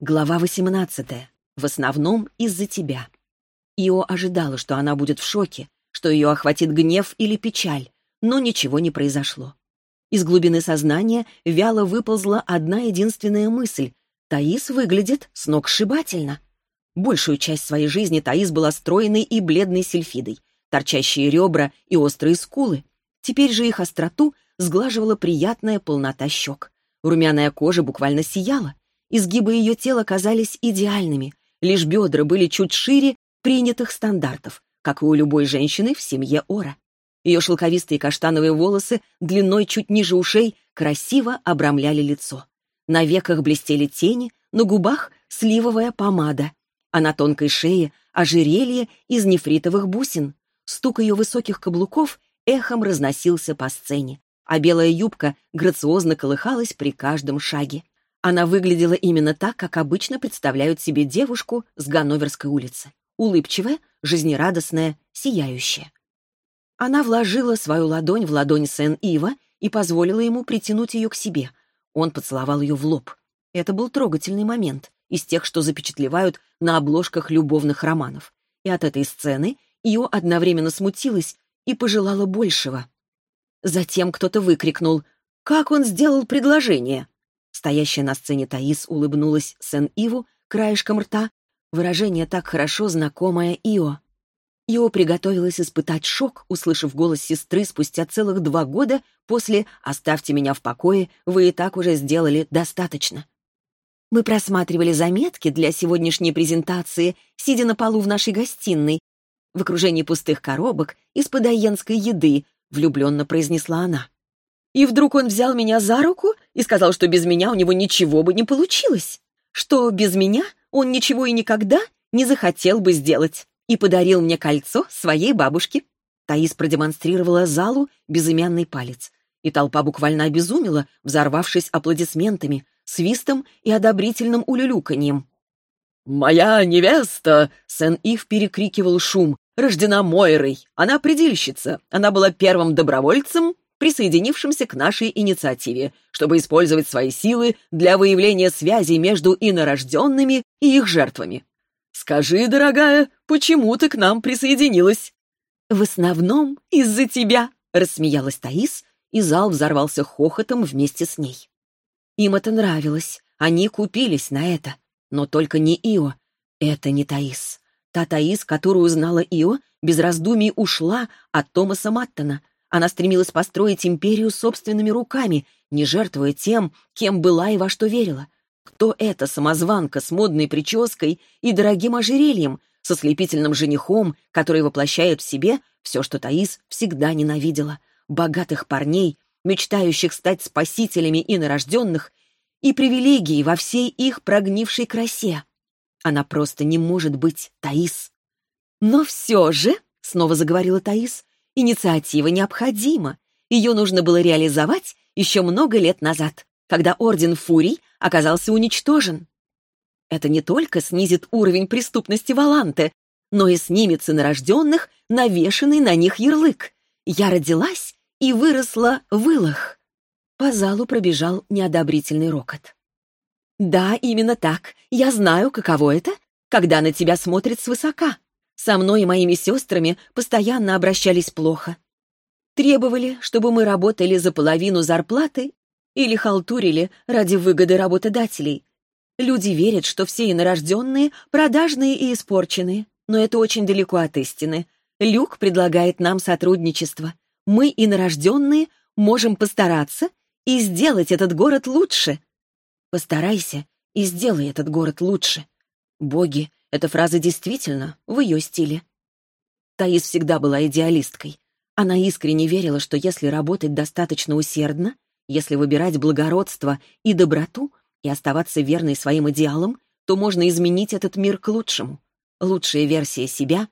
Глава 18. В основном из-за тебя. Ио ожидала, что она будет в шоке, что ее охватит гнев или печаль, но ничего не произошло. Из глубины сознания вяло выползла одна единственная мысль. Таис выглядит сногсшибательно. Большую часть своей жизни Таис была стройной и бледной сельфидой, торчащие ребра и острые скулы. Теперь же их остроту сглаживала приятная полнота щек. Румяная кожа буквально сияла. Изгибы ее тела казались идеальными, лишь бедра были чуть шире принятых стандартов, как и у любой женщины в семье Ора. Ее шелковистые каштановые волосы длиной чуть ниже ушей красиво обрамляли лицо. На веках блестели тени, на губах сливовая помада, а на тонкой шее ожерелье из нефритовых бусин. Стук ее высоких каблуков эхом разносился по сцене, а белая юбка грациозно колыхалась при каждом шаге. Она выглядела именно так, как обычно представляют себе девушку с Ганноверской улицы. Улыбчивая, жизнерадостная, сияющая. Она вложила свою ладонь в ладонь Сен-Ива и позволила ему притянуть ее к себе. Он поцеловал ее в лоб. Это был трогательный момент, из тех, что запечатлевают на обложках любовных романов. И от этой сцены ее одновременно смутилась и пожелала большего. Затем кто-то выкрикнул «Как он сделал предложение?» Стоящая на сцене Таис улыбнулась Сен-Иву краешком рта, выражение так хорошо знакомое Ио. Ио приготовилась испытать шок, услышав голос сестры спустя целых два года после «Оставьте меня в покое, вы и так уже сделали достаточно». Мы просматривали заметки для сегодняшней презентации, сидя на полу в нашей гостиной, в окружении пустых коробок из-под еды, влюбленно произнесла она. И вдруг он взял меня за руку и сказал, что без меня у него ничего бы не получилось, что без меня он ничего и никогда не захотел бы сделать, и подарил мне кольцо своей бабушке. Таис продемонстрировала залу безымянный палец, и толпа буквально обезумела, взорвавшись аплодисментами, свистом и одобрительным улюлюканьем. «Моя невеста!» — Сен-Ив перекрикивал шум. «Рождена Мойрой. Она предельщица. Она была первым добровольцем присоединившимся к нашей инициативе, чтобы использовать свои силы для выявления связей между инорожденными и их жертвами. Скажи, дорогая, почему ты к нам присоединилась?» «В основном из-за тебя», — рассмеялась Таис, и зал взорвался хохотом вместе с ней. Им это нравилось, они купились на это. Но только не Ио. Это не Таис. Та Таис, которую знала Ио, без раздумий ушла от Томаса Маттона, она стремилась построить империю собственными руками, не жертвуя тем, кем была и во что верила. Кто эта самозванка с модной прической и дорогим ожерельем, со слепительным женихом, который воплощает в себе все, что Таис всегда ненавидела? Богатых парней, мечтающих стать спасителями инорожденных, и привилегии во всей их прогнившей красе. Она просто не может быть Таис. «Но все же», — снова заговорила Таис, Инициатива необходима. Ее нужно было реализовать еще много лет назад, когда Орден Фурий оказался уничтожен. Это не только снизит уровень преступности Валанте, но и снимет с инорожденных навешанный на них ярлык. Я родилась и выросла в Илах. По залу пробежал неодобрительный рокот. «Да, именно так. Я знаю, каково это, когда на тебя смотрят свысока. Со мной и моими сестрами постоянно обращались плохо. Требовали, чтобы мы работали за половину зарплаты или халтурили ради выгоды работодателей. Люди верят, что все инорожденные продажные и испорченные, но это очень далеко от истины. Люк предлагает нам сотрудничество. Мы, инорожденные, можем постараться и сделать этот город лучше. Постарайся и сделай этот город лучше. Боги эта фраза действительно в ее стиле. Таис всегда была идеалисткой. Она искренне верила, что если работать достаточно усердно, если выбирать благородство и доброту и оставаться верной своим идеалам, то можно изменить этот мир к лучшему. Лучшая версия себя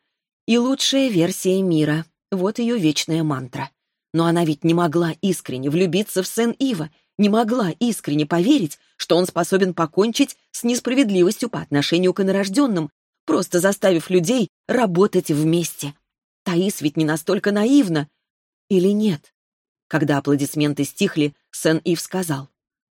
и лучшая версия мира — вот ее вечная мантра. Но она ведь не могла искренне влюбиться в Сен-Ива, не могла искренне поверить, что он способен покончить с несправедливостью по отношению к инорожденным, просто заставив людей работать вместе. Таис ведь не настолько наивна. Или нет? Когда аплодисменты стихли, Сен-Ив сказал.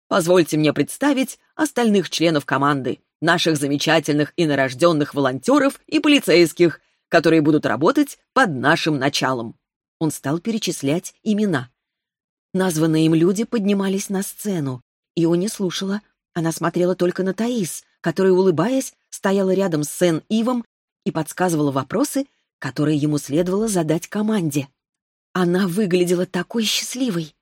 «Позвольте мне представить остальных членов команды. наших замечательных инорожденных волонтеров и полицейских, которые будут работать под нашим началом». Он стал перечислять имена. Названные им люди поднимались на сцену. Ио не слушала. Она смотрела только на Таис, которая, улыбаясь, стояла рядом с Сен-Ивом и подсказывала вопросы, которые ему следовало задать команде. Она выглядела такой счастливой.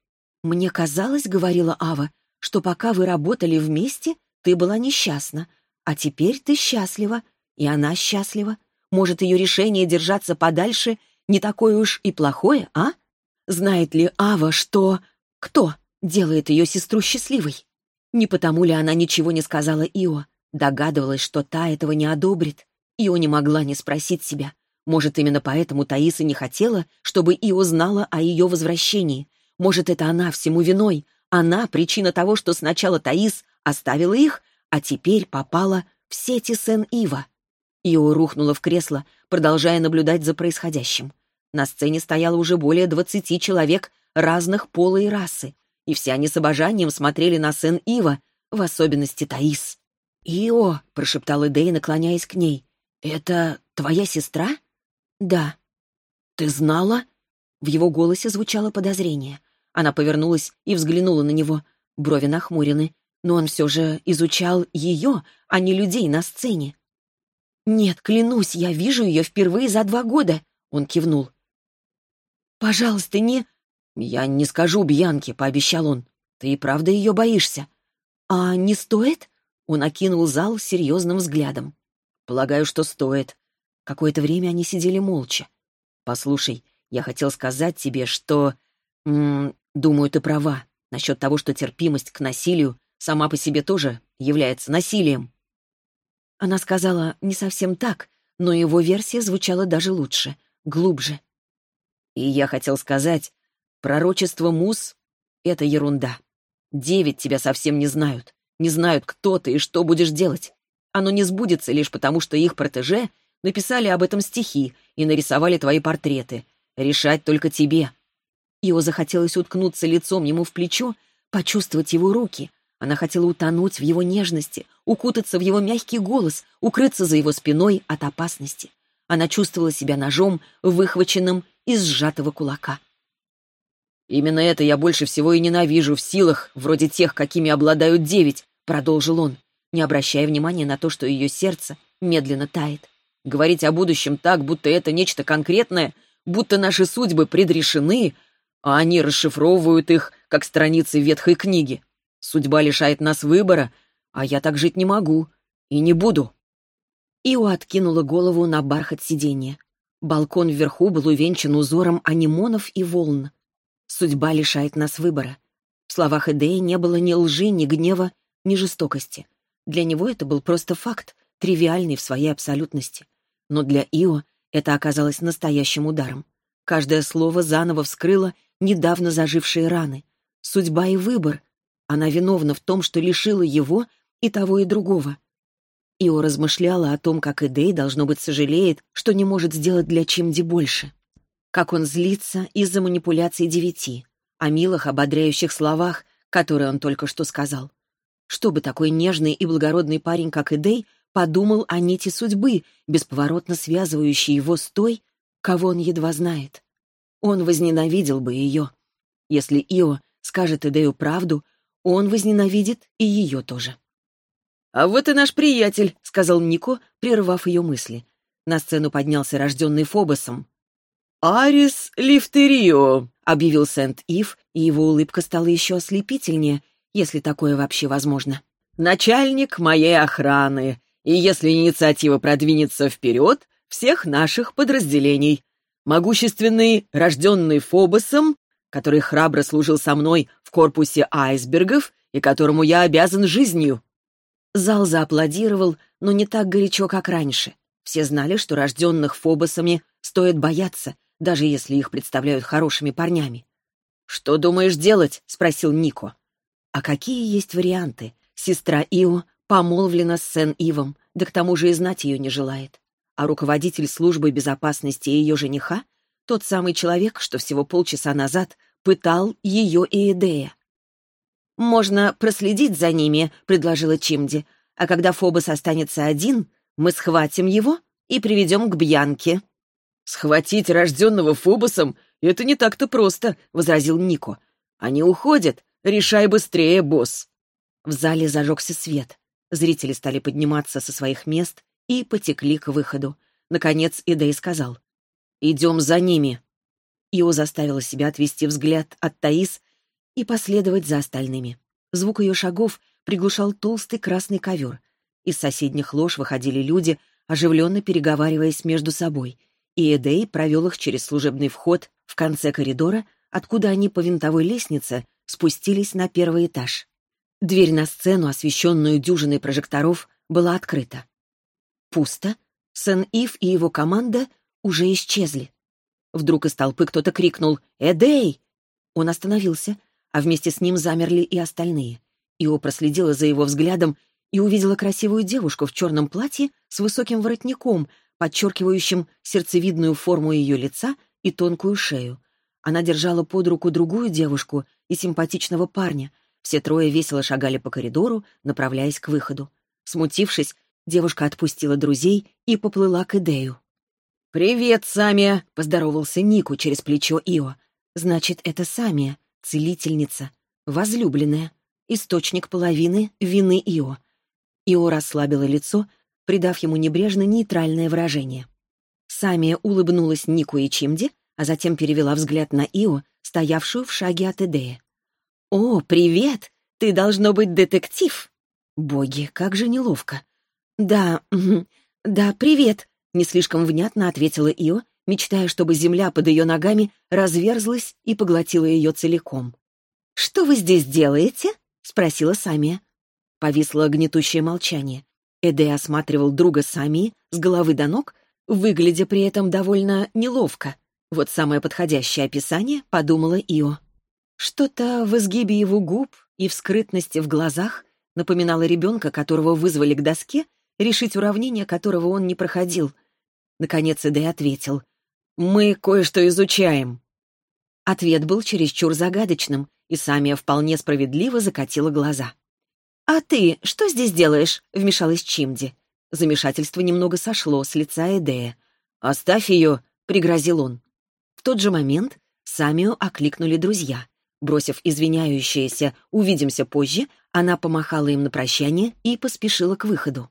«Мне казалось, — говорила Ава, — что пока вы работали вместе, ты была несчастна, а теперь ты счастлива, и она счастлива. Может, ее решение держаться подальше не такое уж и плохое, а? Знает ли Ава, что... Кто делает ее сестру счастливой? Не потому ли она ничего не сказала Ио? Догадывалась, что та этого не одобрит. Ио не могла не спросить себя. Может, именно поэтому Таиса не хотела, чтобы Ио знала о ее возвращении. Может, это она всему виной. Она — причина того, что сначала Таис оставила их, а теперь попала в сети Сен-Ива. Ио рухнула в кресло, продолжая наблюдать за происходящим. На сцене стояло уже более двадцати человек разных пола и расы, и все они с обожанием смотрели на Сен-Ива, в особенности Таис. «Ио», — прошептал Эдей, наклоняясь к ней, — «это твоя сестра?» «Да». «Ты знала?» В его голосе звучало подозрение. Она повернулась и взглянула на него. Брови нахмурены, но он все же изучал ее, а не людей на сцене. «Нет, клянусь, я вижу ее впервые за два года», — он кивнул. «Пожалуйста, не...» «Я не скажу Бьянке», — пообещал он. «Ты и правда ее боишься?» «А не стоит?» — он окинул зал серьезным взглядом. «Полагаю, что стоит». Какое-то время они сидели молча. «Послушай, я хотел сказать тебе, что... М -м, думаю, ты права насчет того, что терпимость к насилию сама по себе тоже является насилием». Она сказала не совсем так, но его версия звучала даже лучше, глубже. И я хотел сказать, пророчество Мус — это ерунда. Девять тебя совсем не знают, не знают, кто ты и что будешь делать. Оно не сбудется лишь потому, что их протеже написали об этом стихи и нарисовали твои портреты. Решать только тебе. Его захотелось уткнуться лицом ему в плечо, почувствовать его руки. Она хотела утонуть в его нежности, укутаться в его мягкий голос, укрыться за его спиной от опасности. Она чувствовала себя ножом, выхваченным из сжатого кулака. «Именно это я больше всего и ненавижу в силах, вроде тех, какими обладают девять», — продолжил он, не обращая внимания на то, что ее сердце медленно тает. «Говорить о будущем так, будто это нечто конкретное, будто наши судьбы предрешены, а они расшифровывают их, как страницы ветхой книги. Судьба лишает нас выбора, а я так жить не могу и не буду». Ио откинула голову на бархат сиденья. Балкон вверху был увенчан узором анимонов и волн. Судьба лишает нас выбора. В словах Эдеи не было ни лжи, ни гнева, ни жестокости. Для него это был просто факт, тривиальный в своей абсолютности. Но для Ио это оказалось настоящим ударом. Каждое слово заново вскрыло недавно зажившие раны. Судьба и выбор. Она виновна в том, что лишила его и того, и другого. Ио размышляла о том, как Эдей, должно быть, сожалеет, что не может сделать для Чимди больше. Как он злится из-за манипуляций девяти, о милых, ободряющих словах, которые он только что сказал. Что бы такой нежный и благородный парень, как Эдей, подумал о нити судьбы, бесповоротно связывающей его с той, кого он едва знает. Он возненавидел бы ее. Если Ио скажет Эдею правду, он возненавидит и ее тоже. «А вот и наш приятель», — сказал Нико, прервав ее мысли. На сцену поднялся рожденный Фобосом. «Арис Лифтерио», — объявил Сент-Ив, и его улыбка стала еще ослепительнее, если такое вообще возможно. «Начальник моей охраны, и если инициатива продвинется вперед, всех наших подразделений. Могущественный, рожденный Фобосом, который храбро служил со мной в корпусе айсбергов и которому я обязан жизнью. Зал зааплодировал, но не так горячо, как раньше. Все знали, что рожденных фобосами стоит бояться, даже если их представляют хорошими парнями. «Что думаешь делать?» — спросил Нико. «А какие есть варианты? Сестра Ио помолвлена с Сен-Ивом, да к тому же и знать ее не желает. А руководитель службы безопасности ее жениха — тот самый человек, что всего полчаса назад пытал ее и Эдея. «Можно проследить за ними», — предложила Чимди. а когда Фобос останется один, мы схватим его и приведем к Бьянке». «Схватить рожденного Фобосом — это не так-то просто», — возразил Нико. «Они уходят. Решай быстрее, босс». В зале зажегся свет. Зрители стали подниматься со своих мест и потекли к выходу. Наконец Идей сказал. «Идем за ними». Ио заставила себя отвести взгляд от Таис и последовать за остальными. Звук ее шагов приглушал толстый красный ковер. Из соседних лож выходили люди, оживленно переговариваясь между собой, и Эдей провел их через служебный вход в конце коридора, откуда они по винтовой лестнице спустились на первый этаж. Дверь на сцену, освещенную дюжиной прожекторов, была открыта. Пусто. Сен-Ив и его команда уже исчезли. Вдруг из толпы кто-то крикнул «Эдей!». Он остановился, а вместе с ним замерли и остальные. Ио проследила за его взглядом и увидела красивую девушку в черном платье с высоким воротником, подчеркивающим сердцевидную форму ее лица и тонкую шею. Она держала под руку другую девушку и симпатичного парня. Все трое весело шагали по коридору, направляясь к выходу. Смутившись, девушка отпустила друзей и поплыла к Идею. «Привет, Самия!» — поздоровался Нику через плечо Ио. «Значит, это Самия, целительница, возлюбленная, источник половины вины Ио». Ио расслабила лицо, придав ему небрежно нейтральное выражение. Самия улыбнулась Нику и Чимди, а затем перевела взгляд на Ио, стоявшую в шаге от Эдея. «О, привет! Ты должно быть детектив!» Боги, как же неловко. «Да, да, привет!» Не слишком внятно ответила Ио, мечтая, чтобы земля под ее ногами разверзлась и поглотила ее целиком. «Что вы здесь делаете?» — спросила Самия. Повисло гнетущее молчание. Эдей осматривал друга Самии с головы до ног, выглядя при этом довольно неловко. Вот самое подходящее описание, подумала Ио. Что-то в изгибе его губ и в скрытности в глазах напоминало ребенка, которого вызвали к доске, решить уравнение которого он не проходил. Наконец Эдей ответил. «Мы кое-что изучаем». Ответ был чересчур загадочным, и Самия вполне справедливо закатила глаза. «А ты что здесь делаешь?» — вмешалась Чимди. Замешательство немного сошло с лица Эдея. «Оставь ее», — пригрозил он. В тот же момент Самию окликнули друзья. Бросив извиняющееся «увидимся позже», она помахала им на прощание и поспешила к выходу.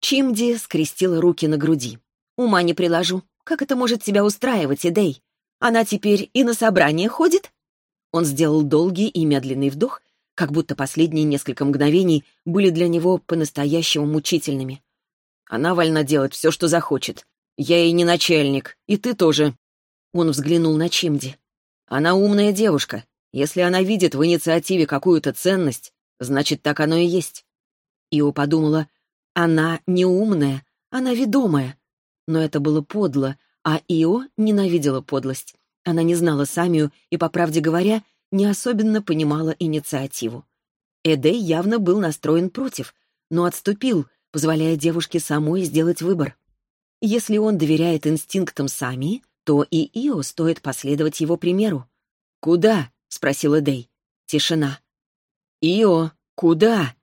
Чимди скрестила руки на груди. Ума не приложу. Как это может тебя устраивать, Эдей? Она теперь и на собрание ходит?» Он сделал долгий и медленный вдох, как будто последние несколько мгновений были для него по-настоящему мучительными. «Она вольна делать все, что захочет. Я ей не начальник, и ты тоже». Он взглянул на Чимди. «Она умная девушка. Если она видит в инициативе какую-то ценность, значит, так оно и есть». Ио подумала, «Она не умная, она ведомая. Но это было подло, а Ио ненавидела подлость. Она не знала Самию и, по правде говоря, не особенно понимала инициативу. Эдей явно был настроен против, но отступил, позволяя девушке самой сделать выбор. Если он доверяет инстинктам Самии, то и Ио стоит последовать его примеру. «Куда?» — спросил Эдей. Тишина. «Ио, куда?»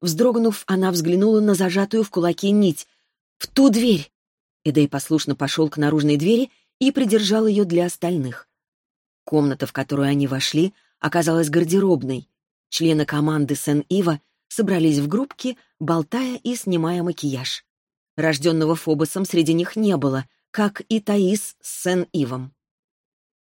Вздрогнув, она взглянула на зажатую в кулаке нить. «В ту дверь!» Эдей послушно пошел к наружной двери и придержал ее для остальных. Комната, в которую они вошли, оказалась гардеробной. Члены команды Сен-Ива собрались в группки, болтая и снимая макияж. Рожденного Фобосом среди них не было, как и Таис с Сен-Ивом.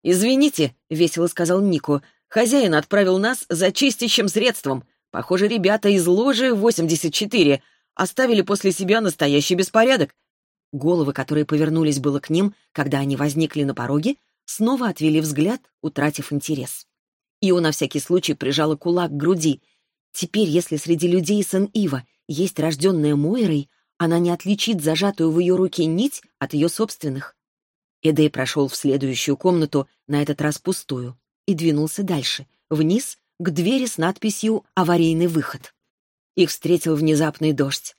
«Извините», — весело сказал Нико, — «хозяин отправил нас за чистящим средством. Похоже, ребята из ложи 84 оставили после себя настоящий беспорядок. Головы, которые повернулись было к ним, когда они возникли на пороге, снова отвели взгляд, утратив интерес. Ио на всякий случай прижала кулак к груди. Теперь, если среди людей Сан-Ива есть рожденная Мойрой, она не отличит зажатую в ее руке нить от ее собственных. Эдей прошел в следующую комнату, на этот раз пустую, и двинулся дальше, вниз, к двери с надписью «Аварийный выход». Их встретил внезапный дождь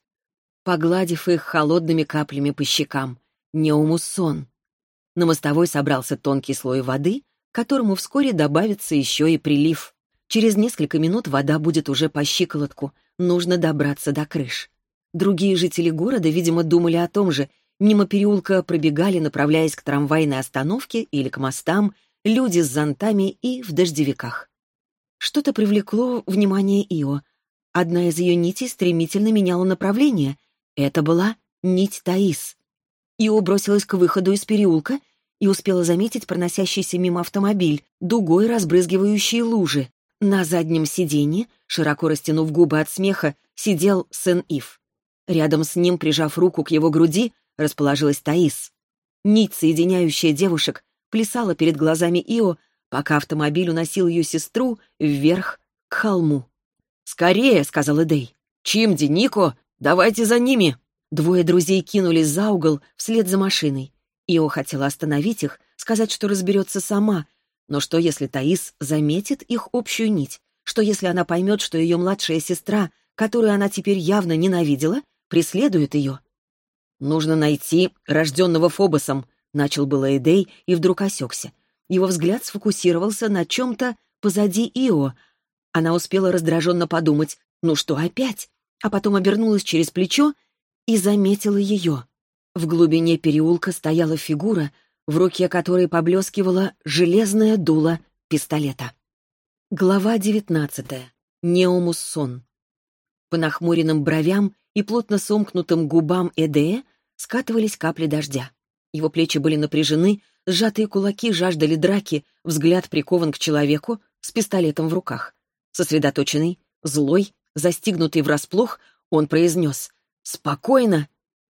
погладив их холодными каплями по щекам. Неумуссон. На мостовой собрался тонкий слой воды, которому вскоре добавится еще и прилив. Через несколько минут вода будет уже по щиколотку, нужно добраться до крыш. Другие жители города, видимо, думали о том же. Мимо переулка пробегали, направляясь к трамвайной остановке или к мостам, люди с зонтами и в дождевиках. Что-то привлекло внимание Ио. Одна из ее нитей стремительно меняла направление. Это была нить Таис. Ио бросилась к выходу из переулка и успела заметить проносящийся мимо автомобиль, дугой разбрызгивающие лужи. На заднем сиденье, широко растянув губы от смеха, сидел Сен-Ив. Рядом с ним, прижав руку к его груди, расположилась Таис. Нить, соединяющая девушек, плясала перед глазами Ио, пока автомобиль уносил ее сестру вверх к холму. «Скорее!» — сказал Эдей. «Чимди, Нико, давайте за ними!» Двое друзей кинулись за угол вслед за машиной. Ио хотела остановить их, сказать, что разберется сама. Но что, если Таис заметит их общую нить? Что, если она поймет, что ее младшая сестра, которую она теперь явно ненавидела, преследует ее? «Нужно найти рожденного Фобосом», — начал было Эдей и вдруг осекся. Его взгляд сфокусировался на чем-то позади Ио. Она успела раздраженно подумать, ну что опять? А потом обернулась через плечо и заметила ее. В глубине переулка стояла фигура, в руке которой поблескивала железное дуло пистолета. Глава девятнадцатая. Неомус сон. По нахмуренным бровям и плотно сомкнутым губам Эдея скатывались капли дождя. Его плечи были напряжены, сжатые кулаки жаждали драки, взгляд прикован к человеку с пистолетом в руках. Сосредоточенный, злой, застигнутый врасплох, он произнес «Спокойно!»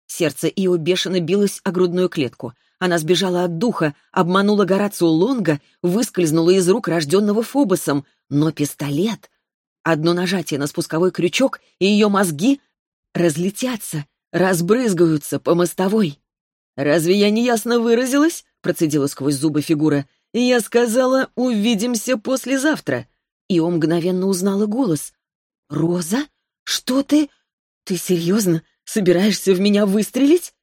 Сердце Ио бешено билось о грудную клетку. Она сбежала от духа, обманула Горацио Лонга, выскользнула из рук рожденного Фобосом. Но пистолет... Одно нажатие на спусковой крючок, и ее мозги разлетятся, разбрызгаются по мостовой. «Разве я не ясно выразилась?» — процедила сквозь зубы фигура. «Я сказала, увидимся послезавтра». Ио мгновенно узнала голос. «Роза? Что ты? Ты серьезно? Собираешься в меня выстрелить?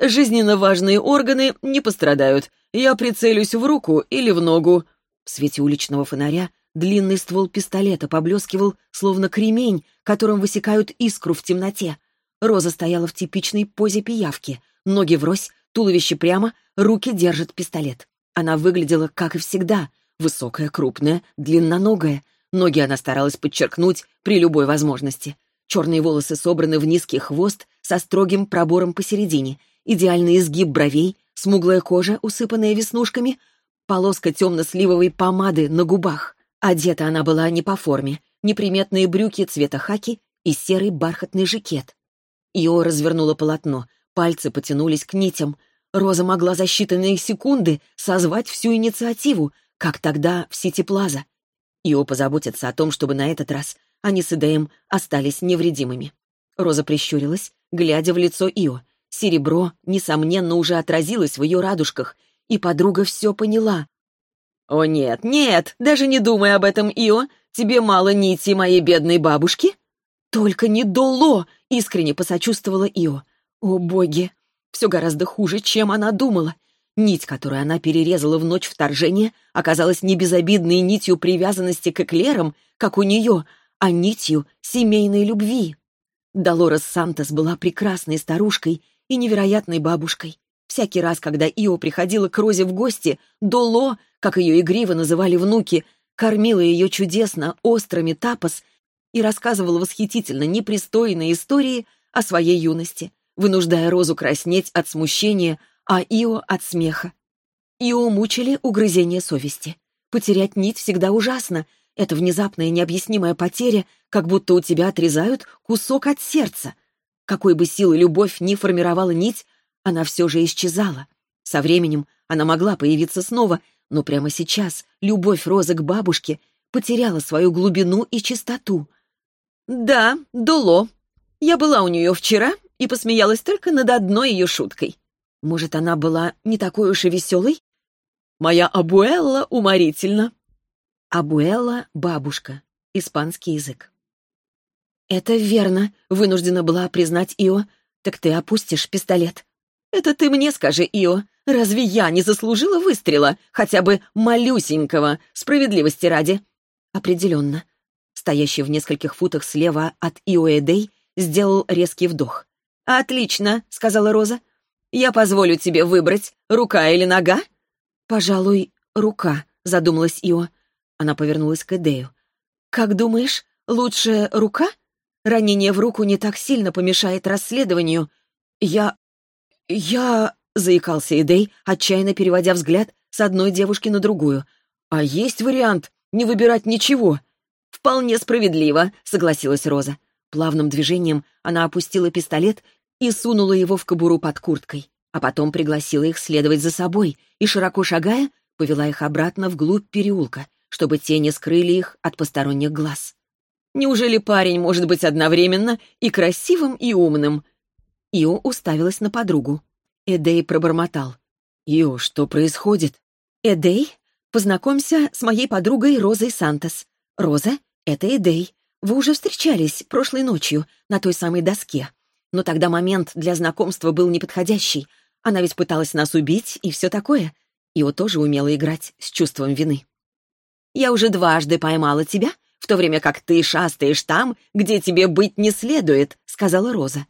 Жизненно важные органы не пострадают. Я прицелюсь в руку или в ногу. В свете уличного фонаря длинный ствол пистолета поблескивал, словно кремень, которым высекают искру в темноте. Роза стояла в типичной позе пиявки. Ноги врозь, туловище прямо, руки держат пистолет. Она выглядела, как и всегда, высокая, крупная, длинноногая. Ноги она старалась подчеркнуть при любой возможности. Черные волосы собраны в низкий хвост со строгим пробором посередине, идеальный изгиб бровей, смуглая кожа, усыпанная веснушками, полоска темно-сливовой помады на губах. Одета она была не по форме, неприметные брюки цвета хаки и серый бархатный жакет. Ио развернула полотно, пальцы потянулись к нитям. Роза могла за считанные секунды созвать всю инициативу, как тогда в Сити Плаза. Ио позаботится о том, чтобы на этот раз они с Эдеем остались невредимыми. Роза прищурилась, глядя в лицо Ио. Серебро, несомненно, уже отразилось в ее радужках, и подруга все поняла. «О нет, нет, даже не думай об этом, Ио. Тебе мало нити моей бедной бабушки?» «Только не доло!» — искренне посочувствовала Ио. «О, боги! Все гораздо хуже, чем она думала. Нить, которую она перерезала в ночь вторжения, оказалась не безобидной нитью привязанности к эклерам, как у нее, а нитью семейной любви. Долорес Сантос была прекрасной старушкой и невероятной бабушкой. Всякий раз, когда Ио приходила к Розе в гости, Доло, как ее игриво называли внуки, кормила ее чудесно острыми тапос и рассказывала восхитительно непристойные истории о своей юности, вынуждая Розу краснеть от смущения, а Ио от смеха. Ио мучили угрызения совести. Потерять нить всегда ужасно, это внезапная необъяснимая потеря, как будто у тебя отрезают кусок от сердца. Какой бы силы любовь ни формировала нить, она все же исчезала. Со временем она могла появиться снова, но прямо сейчас любовь Розы к бабушке потеряла свою глубину и чистоту. «Да, Доло. Я была у нее вчера и посмеялась только над одной ее шуткой. Может, она была не такой уж и веселой? Моя Абуэлла уморительно. Абуэла — бабушка. Испанский язык. «Это верно», — вынуждена была признать Ио. «Так ты опустишь пистолет». «Это ты мне скажи, Ио. Разве я не заслужила выстрела, хотя бы малюсенького, справедливости ради?» «Определенно». Стоящий в нескольких футах слева от Ио Эдей сделал резкий вдох. «Отлично», — сказала Роза. «Я позволю тебе выбрать, рука или нога?» «Пожалуй, рука», — задумалась Ио. Она повернулась к Эдею. «Как думаешь, лучше рука? Ранение в руку не так сильно помешает расследованию. Я... я...» — заикался Эдей, отчаянно переводя взгляд с одной девушки на другую. «А есть вариант не выбирать ничего?» «Вполне справедливо», — согласилась Роза. Плавным движением она опустила пистолет и сунула его в кобуру под курткой, а потом пригласила их следовать за собой и, широко шагая, повела их обратно вглубь переулка, чтобы тени скрыли их от посторонних глаз. Неужели парень может быть одновременно и красивым, и умным? Ио уставилась на подругу. Эдей пробормотал. «Ио, что происходит?» «Эдей, познакомься с моей подругой Розой Сантос. Роза — это Эдей. Вы уже встречались прошлой ночью на той самой доске. Но тогда момент для знакомства был неподходящий. Она ведь пыталась нас убить и все такое. Ио тоже умела играть с чувством вины. Я уже дважды поймала тебя, в то время как ты шастаешь там, где тебе быть не следует», — сказала Роза.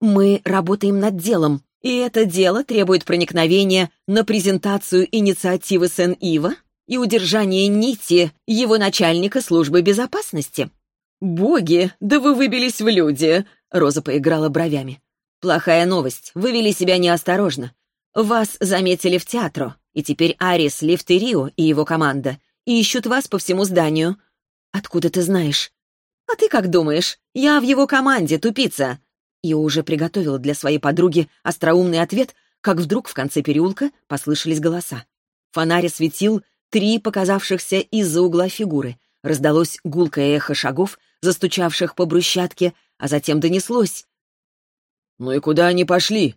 «Мы работаем над делом, и это дело требует проникновения на презентацию инициативы Сен-Ива и удержания нити его начальника службы безопасности». «Боги, да вы выбились в люди!» — Роза поиграла бровями. «Плохая новость. Вы вели себя неосторожно. Вас заметили в театру, и теперь Арис Лифтерио и его команда и ищут вас по всему зданию». «Откуда ты знаешь?» «А ты как думаешь? Я в его команде, тупица!» Я уже приготовила для своей подруги остроумный ответ, как вдруг в конце переулка послышались голоса. Фонарь светил три показавшихся из-за угла фигуры. Раздалось гулкое эхо шагов, застучавших по брусчатке, а затем донеслось. «Ну и куда они пошли?»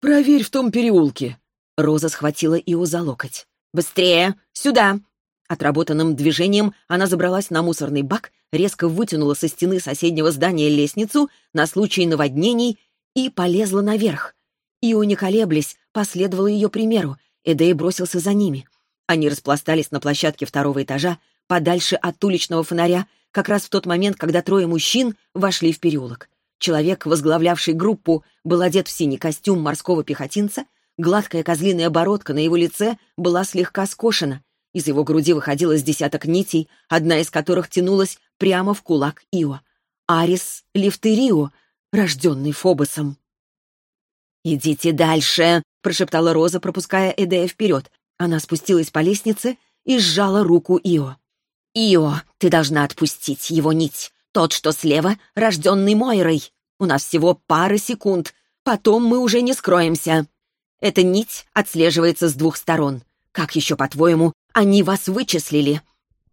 «Проверь в том переулке». Роза схватила Ио за локоть. «Быстрее! Сюда!» Отработанным движением она забралась на мусорный бак, резко вытянула со стены соседнего здания лестницу на случай наводнений и полезла наверх. Ио, не колеблясь, последовала ее примеру, Эдей бросился за ними. Они распластались на площадке второго этажа, подальше от уличного фонаря, как раз в тот момент, когда трое мужчин вошли в переулок. Человек, возглавлявший группу, был одет в синий костюм морского пехотинца, гладкая козлиная бородка на его лице была слегка скошена — из его груди выходило с десяток нитей, одна из которых тянулась прямо в кулак Ио. Арис Лифтерио, рожденный Фобосом. «Идите дальше», — прошептала Роза, пропуская Эдея вперед. Она спустилась по лестнице и сжала руку Ио. «Ио, ты должна отпустить его нить. Тот, что слева, рожденный Мойрой. У нас всего пара секунд. Потом мы уже не скроемся. Эта нить отслеживается с двух сторон. Как еще, по-твоему, они вас вычислили!»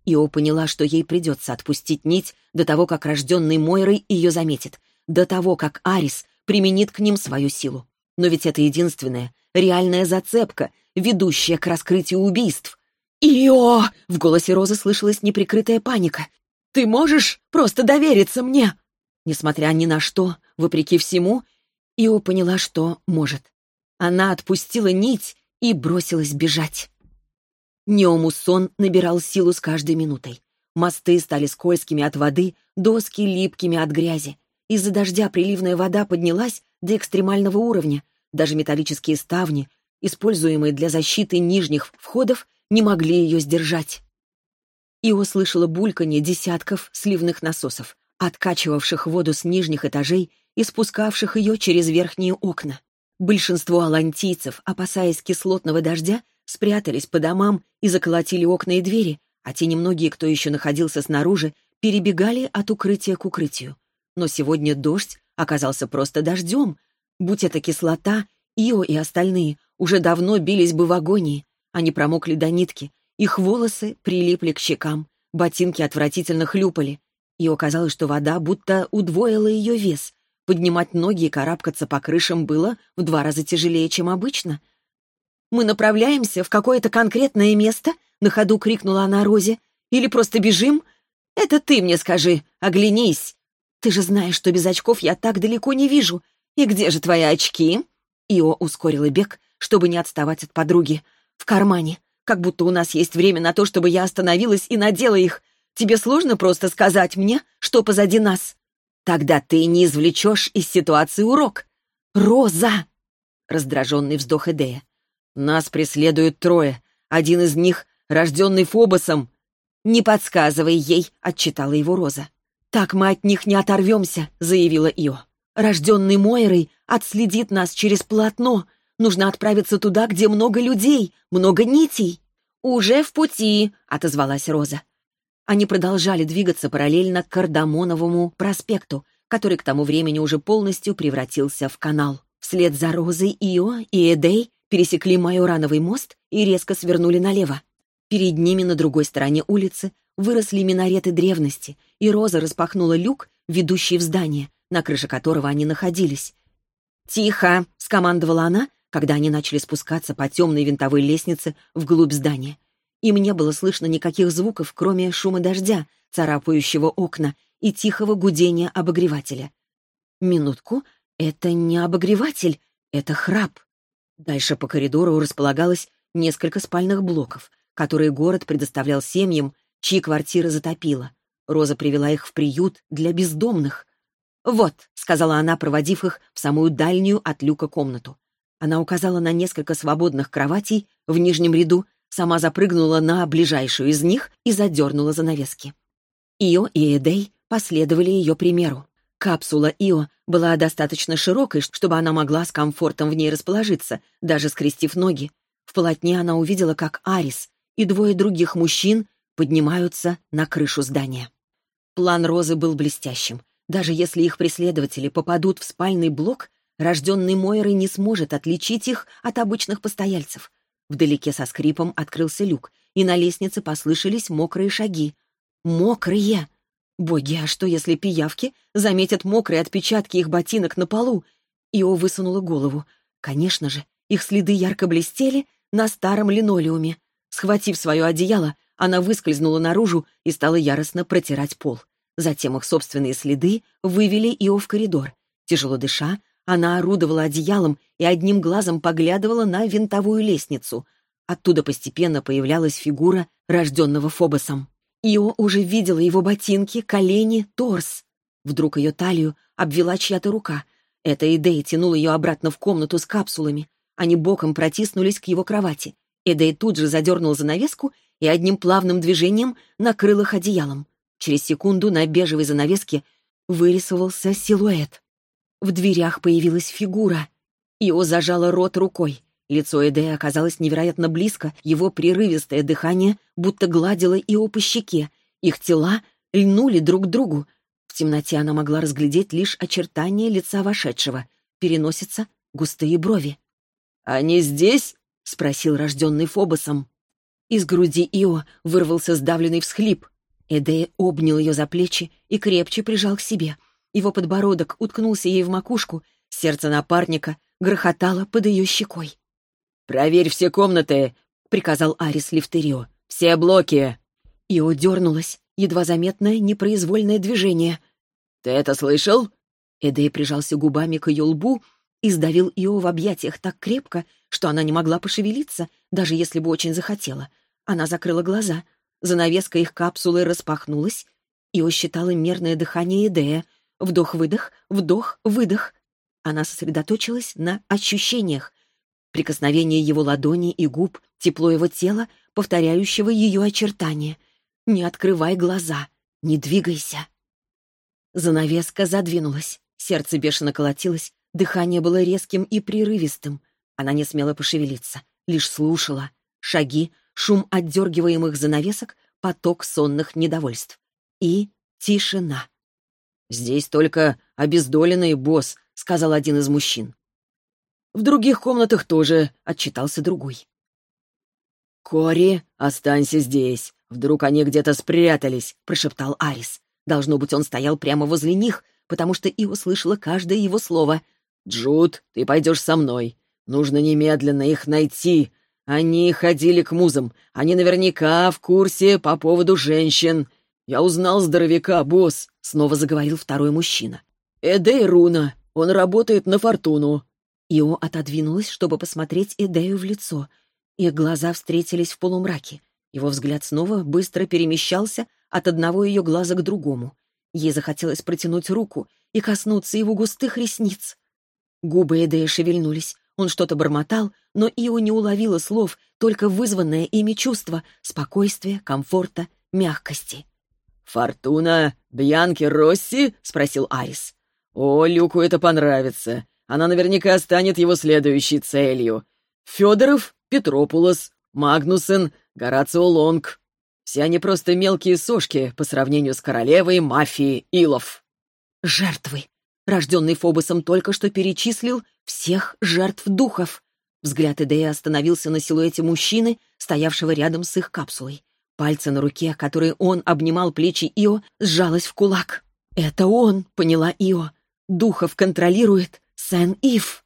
Ио поняла, что ей придется отпустить нить до того, как рожденный Мойрой ее заметит, до того, как Арис применит к ним свою силу. Но ведь это единственная, реальная зацепка, ведущая к раскрытию убийств. «Ио!» — в голосе Розы слышалась неприкрытая паника. «Ты можешь просто довериться мне?» Несмотря ни на что, вопреки всему, Ио поняла, что может. Она отпустила нить и бросилась бежать. Неомуссон набирал силу с каждой минутой. Мосты стали скользкими от воды, доски липкими от грязи. Из-за дождя приливная вода поднялась до экстремального уровня. Даже металлические ставни, используемые для защиты нижних входов, не могли ее сдержать. Ио слышала бульканье десятков сливных насосов, откачивавших воду с нижних этажей и спускавших ее через верхние окна. Большинство алантийцев, опасаясь кислотного дождя, спрятались по домам и заколотили окна и двери, а те немногие, кто еще находился снаружи, перебегали от укрытия к укрытию. Но сегодня дождь оказался просто дождем. Будь это кислота, Ио и остальные уже давно бились бы в агонии. Они промокли до нитки, их волосы прилипли к щекам, ботинки отвратительно хлюпали. Ио казалось, что вода будто удвоила ее вес. Поднимать ноги и карабкаться по крышам было в два раза тяжелее, чем обычно. «Мы направляемся в какое-то конкретное место?» — на ходу крикнула она Розе. «Или просто бежим? Это ты мне скажи, оглянись. Ты же знаешь, что без очков я так далеко не вижу. И где же твои очки?» Ио ускорила бег, чтобы не отставать от подруги. «В кармане. Как будто у нас есть время на то, чтобы я остановилась и надела их. Тебе сложно просто сказать мне, что позади нас?» Тогда ты не извлечешь из ситуации урок. Роза! Раздраженный вздох Эдея. Нас преследуют трое. Один из них, рожденный Фобосом. Не подсказывай ей, отчитала его Роза. Так мы от них не оторвемся, заявила Ио. Рожденный Мойрой отследит нас через полотно. Нужно отправиться туда, где много людей, много нитей. «Уже в пути», — отозвалась Роза. Они продолжали двигаться параллельно к Кардамоновому проспекту, который к тому времени уже полностью превратился в канал. Вслед за Розой Ио и Эдей пересекли Майорановый мост и резко свернули налево. Перед ними на другой стороне улицы выросли минареты древности, и Роза распахнула люк, ведущий в здание, на крыше которого они находились. «Тихо!» — скомандовала она, когда они начали спускаться по темной винтовой лестнице вглубь здания. Им не было слышно никаких звуков, кроме шума дождя, царапающего окна, и тихого гудения обогревателя. Минутку, это не обогреватель, это храп. Дальше по коридору располагалось несколько спальных блоков, которые город предоставлял семьям, чьи квартиры затопило. Роза привела их в приют для бездомных. «Вот», — сказала она, проводив их в самую дальнюю от люка комнату. Она указала на несколько свободных кроватей в нижнем ряду, сама запрыгнула на ближайшую из них и задернула занавески. Ио и Эдей последовали ее примеру. Капсула Ио была достаточно широкой, чтобы она могла с комфортом в ней расположиться, даже скрестив ноги. В полотне она увидела, как Арис и двое других мужчин поднимаются на крышу здания. План Розы был блестящим. Даже если их преследователи попадут в спальный блок, Рожденный Мойрой не сможет отличить их от обычных постояльцев. Вдалеке со скрипом открылся люк, и на лестнице послышались мокрые шаги. Мокрые! Боги, а что, если пиявки заметят мокрые отпечатки их ботинок на полу? Ио высунула голову. Конечно же, их следы ярко блестели на старом линолеуме. Схватив свое одеяло, она выскользнула наружу и стала яростно протирать пол. Затем их собственные следы вывели Ио в коридор. Тяжело дыша, она орудовала одеялом и одним глазом поглядывала на винтовую лестницу. Оттуда постепенно появлялась фигура рожденного Фобосом. Ио уже видела его ботинки, колени, торс. Вдруг ее талию обвела чья-то рука. Эта идея тянула ее обратно в комнату с капсулами. Они боком протиснулись к его кровати. Эдей тут же задернул занавеску и одним плавным движением накрыл их одеялом. Через секунду на бежевой занавеске вырисовался силуэт. В дверях появилась фигура. Ио зажала рот рукой. Лицо Эдея оказалось невероятно близко, его прерывистое дыхание будто гладило Ио по щеке. Их тела льнули друг к другу. В темноте она могла разглядеть лишь очертания лица вошедшего. Переносица, густые брови. «Они здесь?» — спросил рожденный Фобосом. Из груди Ио вырвался сдавленный всхлип. Эдея обнял ее за плечи и крепче прижал к себе — его подбородок уткнулся ей в макушку, сердце напарника грохотало под ее щекой. «Проверь все комнаты», — приказал Арис Лифтерио. «Все блоки». Ио дернулась, едва заметное непроизвольное движение. «Ты это слышал?» Эдей прижался губами к ее лбу и сдавил Ио в объятиях так крепко, что она не могла пошевелиться, даже если бы очень захотела. Она закрыла глаза. Занавеска их капсулы распахнулась. Ио считала мерное дыхание Эдея — Вдох-выдох, вдох-выдох. Она сосредоточилась на ощущениях. Прикосновение его ладони и губ, тепло его тела, повторяющего ее очертания. Не открывай глаза, не двигайся. Занавеска задвинулась, сердце бешено колотилось, дыхание было резким и прерывистым. Она не смела пошевелиться, лишь слушала. Шаги, шум отдергиваемых занавесок, поток сонных недовольств. И тишина. «Здесь только обездоленный босс», — сказал один из мужчин. «В других комнатах тоже», — отчитался другой. «Кори, останься здесь. Вдруг они где-то спрятались», — прошептал Арис. Должно быть, он стоял прямо возле них, потому что и услышала каждое его слово. «Джуд, ты пойдешь со мной. Нужно немедленно их найти. Они ходили к музам. Они наверняка в курсе по поводу женщин. «Я узнал здоровяка, босс», — снова заговорил второй мужчина. «Эдей Руна. Он работает на Фортуну». Ио отодвинулась, чтобы посмотреть Эдею в лицо. Их глаза встретились в полумраке. Его взгляд снова быстро перемещался от одного ее глаза к другому. Ей захотелось протянуть руку и коснуться его густых ресниц. Губы Эдея шевельнулись. Он что-то бормотал, но Ио не уловила слов, только вызванное ими чувство спокойствия, комфорта, мягкости. «Фортуна Бьянки Росси?» — спросил Арис. «О, Люку это понравится. Она наверняка станет его следующей целью. Федоров, Петропулос, Магнусен, Горацио Лонг. Все они просто мелкие сошки по сравнению с королевой мафии Илов». «Жертвы!» Рожденный Фобосом только что перечислил всех жертв духов. Взгляд Эдея остановился на силуэте мужчины, стоявшего рядом с их капсулой. Пальцы на руке, которые он обнимал плечи Ио, сжалось в кулак. «Это он», — поняла Ио. «Духов контролирует Сен-Ив».